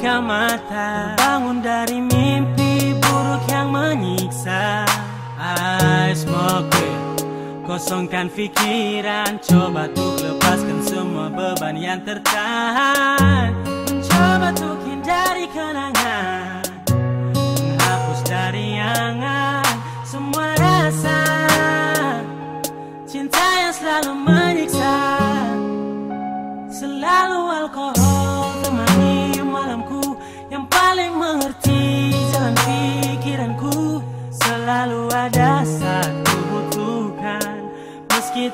buka mata. Bangun dari mimpi buruk yang menyiksa. I smoke it. Kosongkan pikiran Coba tuh lepaskan semua beban yang tertahan. Mencoba tuh hindari kenangan. Menghapus dari angan Semua rasa. Cinta yang selalu menyiksa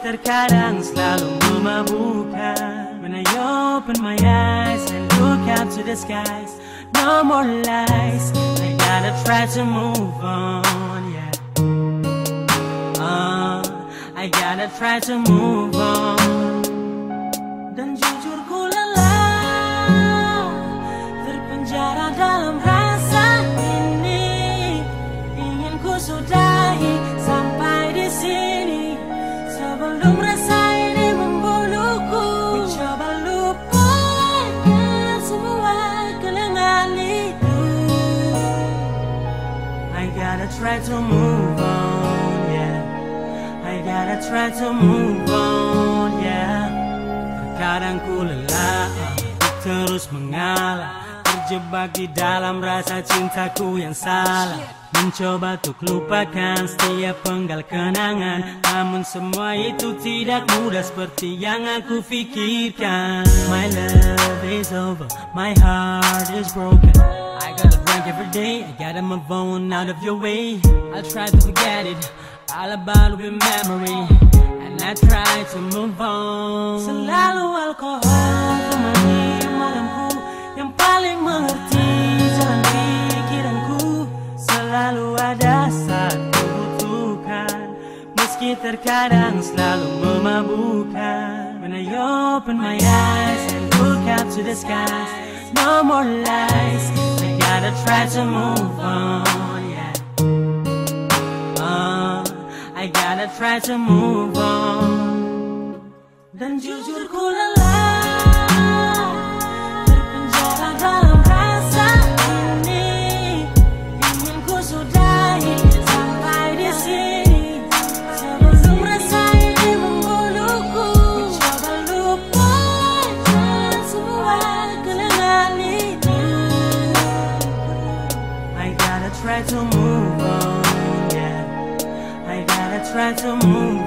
terkadang selalu memabukkan When I open my eyes and look up to the skies No more lies. I gotta try to move on, yeah. Uh, I gotta try to move on. Dan jujur ku lelah Terpenjara dalam rasa gotta try to move on, yeah. I gotta try to move on, yeah. Terkadang ku lelah terus mengalah Terjebak di dalam rasa cintaku yang salah. Mencoba untuk lupakan setiap penggal kenangan Namun semua itu tidak mudah seperti yang aku pikirkan My love is over, my heart is broken. I gotta drink every day, I gotta move on out of your way. I'll try to forget it, all about with memory. And I try to move on. Selalu alkohol temani malamku. Yang paling mengerti jalan pikiranku. Selalu ada saat ku butuhkan Meski terkadang selalu memabukkan When I open my eyes and look up to the skies. No more lies. I gotta try to move on, yeah. Uh, I gotta try to move on. Dan jujur ku lelah try to move on, yeah. I gotta try to move on